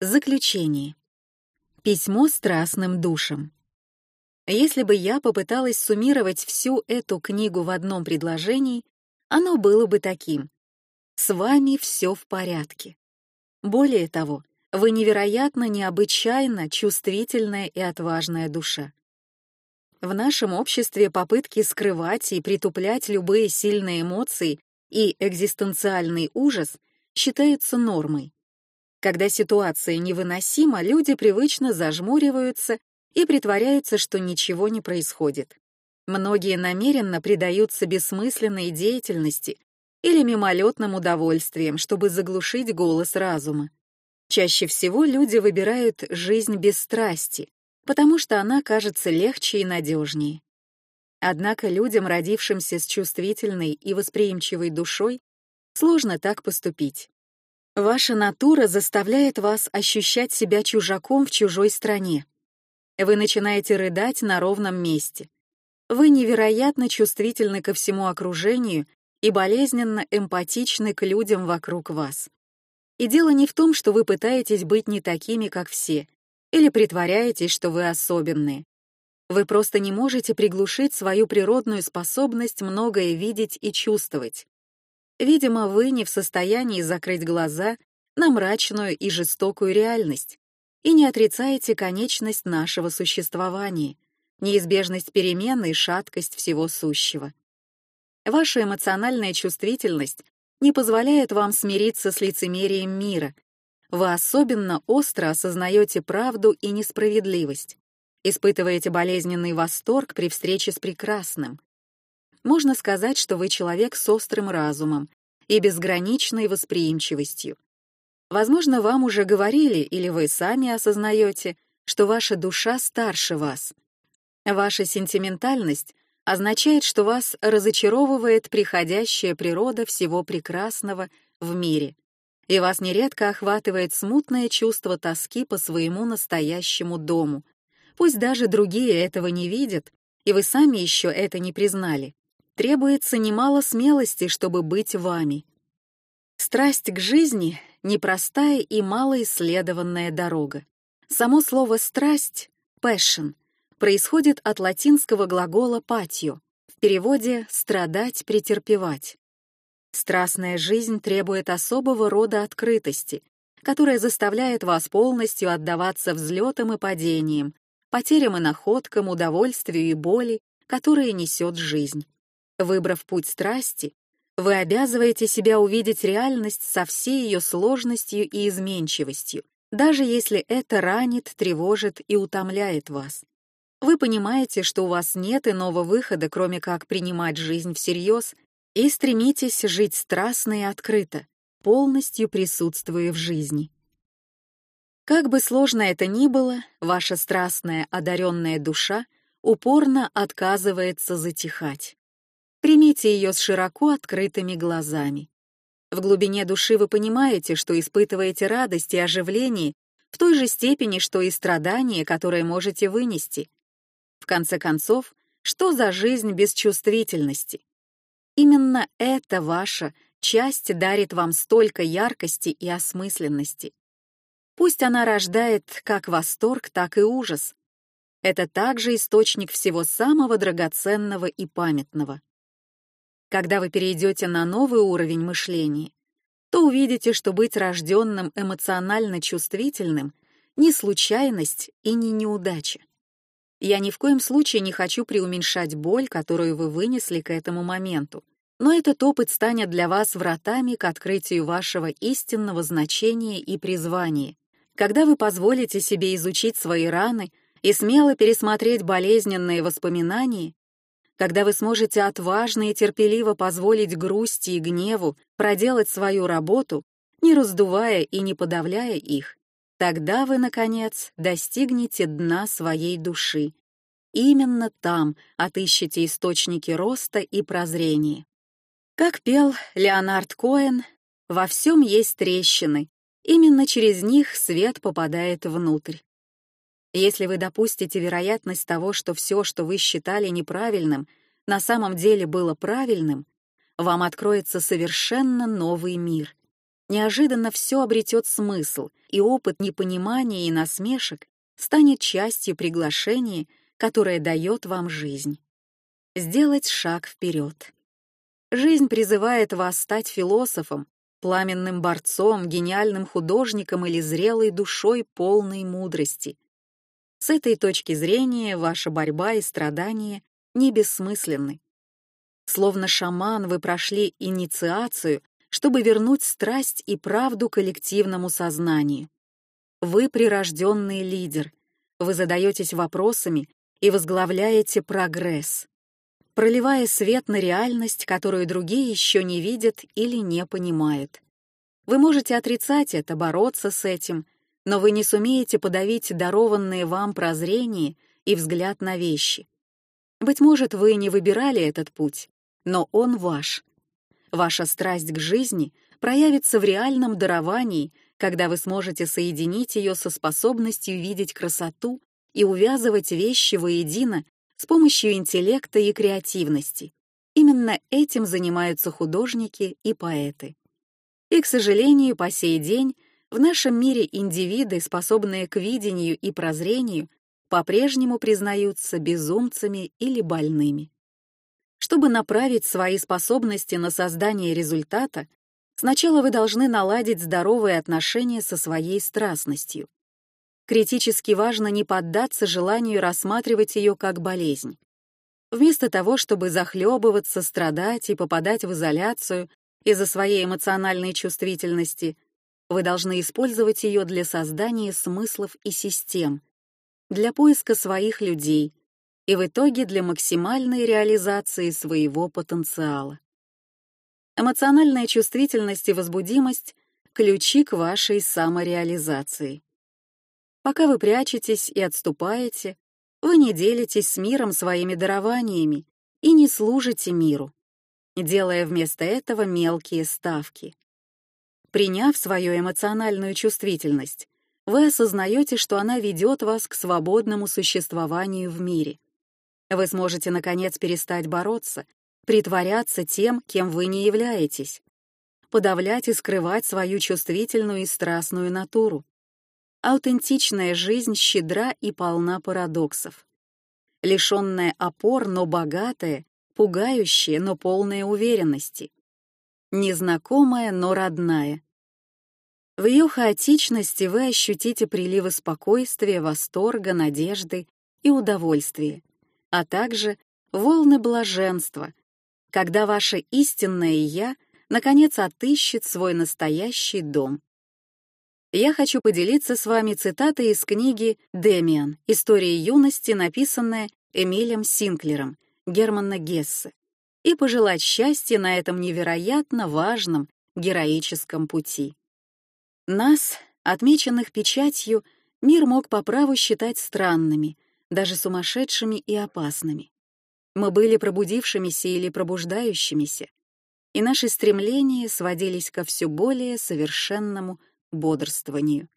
Заключение. Письмо страстным душам. Если бы я попыталась суммировать всю эту книгу в одном предложении, оно было бы таким. С вами все в порядке. Более того, вы невероятно необычайно чувствительная и отважная душа. В нашем обществе попытки скрывать и притуплять любые сильные эмоции и экзистенциальный ужас считаются нормой. Когда ситуация невыносима, люди привычно зажмуриваются и притворяются, что ничего не происходит. Многие намеренно предаются бессмысленной деятельности или мимолетным удовольствиям, чтобы заглушить голос разума. Чаще всего люди выбирают жизнь без страсти, потому что она кажется легче и надежнее. Однако людям, родившимся с чувствительной и восприимчивой душой, сложно так поступить. Ваша натура заставляет вас ощущать себя чужаком в чужой стране. Вы начинаете рыдать на ровном месте. Вы невероятно чувствительны ко всему окружению и болезненно эмпатичны к людям вокруг вас. И дело не в том, что вы пытаетесь быть не такими, как все, или притворяетесь, что вы особенные. Вы просто не можете приглушить свою природную способность многое видеть и чувствовать. Видимо, вы не в состоянии закрыть глаза на мрачную и жестокую реальность и не отрицаете конечность нашего существования, неизбежность перемен и шаткость всего сущего. Ваша эмоциональная чувствительность не позволяет вам смириться с лицемерием мира. Вы особенно остро осознаете правду и несправедливость, испытываете болезненный восторг при встрече с прекрасным. Можно сказать, что вы человек с острым разумом и безграничной восприимчивостью. Возможно, вам уже говорили или вы сами осознаете, что ваша душа старше вас. Ваша сентиментальность означает, что вас разочаровывает приходящая природа всего прекрасного в мире, и вас нередко охватывает смутное чувство тоски по своему настоящему дому. Пусть даже другие этого не видят, и вы сами еще это не признали. Требуется немало смелости, чтобы быть вами. Страсть к жизни — непростая и малоисследованная дорога. Само слово «страсть» — passion — происходит от латинского глагола «patio», в переводе «страдать, претерпевать». Страстная жизнь требует особого рода открытости, которая заставляет вас полностью отдаваться взлетам и падениям, потерям и находкам, удовольствию и боли, которые несет жизнь. Выбрав путь страсти, вы обязываете себя увидеть реальность со всей ее сложностью и изменчивостью, даже если это ранит, тревожит и утомляет вас. Вы понимаете, что у вас нет иного выхода, кроме как принимать жизнь всерьез, и стремитесь жить страстно и открыто, полностью присутствуя в жизни. Как бы сложно это ни было, ваша страстная, одаренная душа упорно отказывается затихать. Примите ее с широко открытыми глазами. В глубине души вы понимаете, что испытываете радость и оживление в той же степени, что и страдания, которые можете вынести. В конце концов, что за жизнь без чувствительности? Именно эта ваша часть дарит вам столько яркости и осмысленности. Пусть она рождает как восторг, так и ужас. Это также источник всего самого драгоценного и памятного. Когда вы перейдете на новый уровень мышления, то увидите, что быть рожденным эмоционально чувствительным — не случайность и не неудача. Я ни в коем случае не хочу преуменьшать боль, которую вы вынесли к этому моменту, но этот опыт станет для вас вратами к открытию вашего истинного значения и призвания. Когда вы позволите себе изучить свои раны и смело пересмотреть болезненные воспоминания, когда вы сможете отважно и терпеливо позволить грусти и гневу проделать свою работу, не раздувая и не подавляя их, Тогда вы, наконец, достигнете дна своей души. Именно там отыщете источники роста и прозрения. Как пел Леонард Коэн, во всем есть трещины, именно через них свет попадает внутрь. Если вы допустите вероятность того, что все, что вы считали неправильным, на самом деле было правильным, вам откроется совершенно новый мир. неожиданно все обретет смысл, и опыт непонимания и насмешек станет частью приглашения, которое дает вам жизнь. Сделать шаг вперед. Жизнь призывает вас стать философом, пламенным борцом, гениальным художником или зрелой душой полной мудрости. С этой точки зрения ваша борьба и страдания не бессмысленны. Словно шаман вы прошли инициацию, чтобы вернуть страсть и правду коллективному сознанию. Вы прирожденный лидер. Вы задаетесь вопросами и возглавляете прогресс, проливая свет на реальность, которую другие еще не видят или не понимают. Вы можете отрицать это, бороться с этим, но вы не сумеете подавить дарованные вам прозрение и взгляд на вещи. Быть может, вы не выбирали этот путь, но он ваш. Ваша страсть к жизни проявится в реальном даровании, когда вы сможете соединить ее со способностью видеть красоту и увязывать вещи воедино с помощью интеллекта и креативности. Именно этим занимаются художники и поэты. И, к сожалению, по сей день в нашем мире индивиды, способные к видению и прозрению, по-прежнему признаются безумцами или больными. Чтобы направить свои способности на создание результата, сначала вы должны наладить здоровые отношения со своей страстностью. Критически важно не поддаться желанию рассматривать ее как болезнь. Вместо того, чтобы захлебываться, страдать и попадать в изоляцию из-за своей эмоциональной чувствительности, вы должны использовать ее для создания смыслов и систем, для поиска своих людей и в итоге для максимальной реализации своего потенциала. Эмоциональная чувствительность и возбудимость — ключи к вашей самореализации. Пока вы прячетесь и отступаете, вы не делитесь с миром своими дарованиями и не служите миру, делая вместо этого мелкие ставки. Приняв свою эмоциональную чувствительность, вы осознаете, что она ведет вас к свободному существованию в мире. Вы сможете, наконец, перестать бороться, притворяться тем, кем вы не являетесь, подавлять и скрывать свою чувствительную и страстную натуру. Аутентичная жизнь щедра и полна парадоксов. Лишенная опор, но богатая, пугающая, но полная уверенности. Незнакомая, но родная. В ее хаотичности вы ощутите приливы спокойствия, восторга, надежды и удовольствия, а также волны блаженства, когда ваше истинное «я» наконец отыщет свой настоящий дом. Я хочу поделиться с вами цитатой из книги «Демиан. История юности», написанная Эмилем Синклером, Германа Гессе, и пожелать счастья на этом невероятно важном героическом пути. Нас, отмеченных печатью, мир мог по праву считать странными, даже сумасшедшими и опасными. Мы были пробудившимися или пробуждающимися, и наши стремления сводились ко все более совершенному бодрствованию.